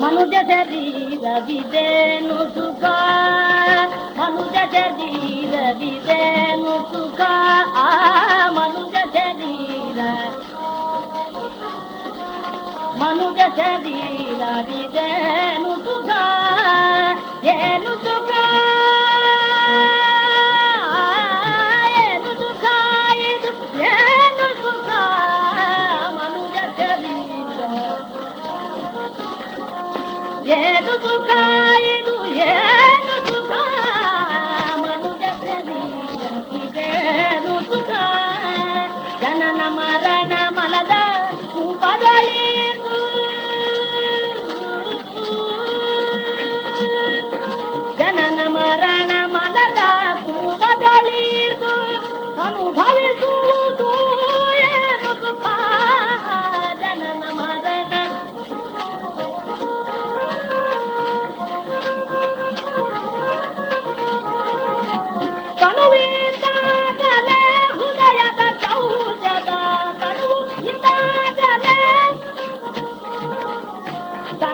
Manu de Devi, la vive no suka. Manu de Devi, la vive no suka. Ah, Manu de Devi, la. Manu de Devi. ఎదుగు కాయలు ఏ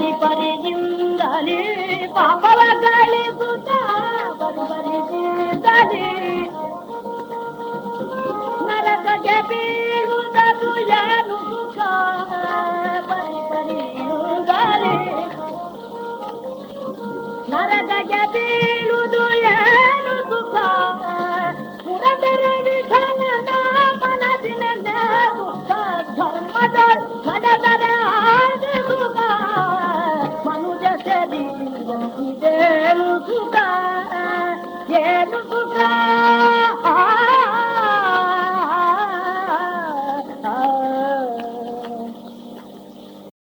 ಪರಿ ಪರಿದಿಂದಲಿ ಪಾಪವ ಕಲಿಸುತ್ತ ಪರಿ ಪರಿದಿಂದಲಿ ನರಕಕ್ಕೆ ಬೀಳುವುದು ಏನು ಸುಖ ಪರಿ ಪರಿಯಿಂದಲಿ ನರಕಕ್ಕೆ ಬೀಳುವುದು ఏనుగుగా ఏనుగుగా.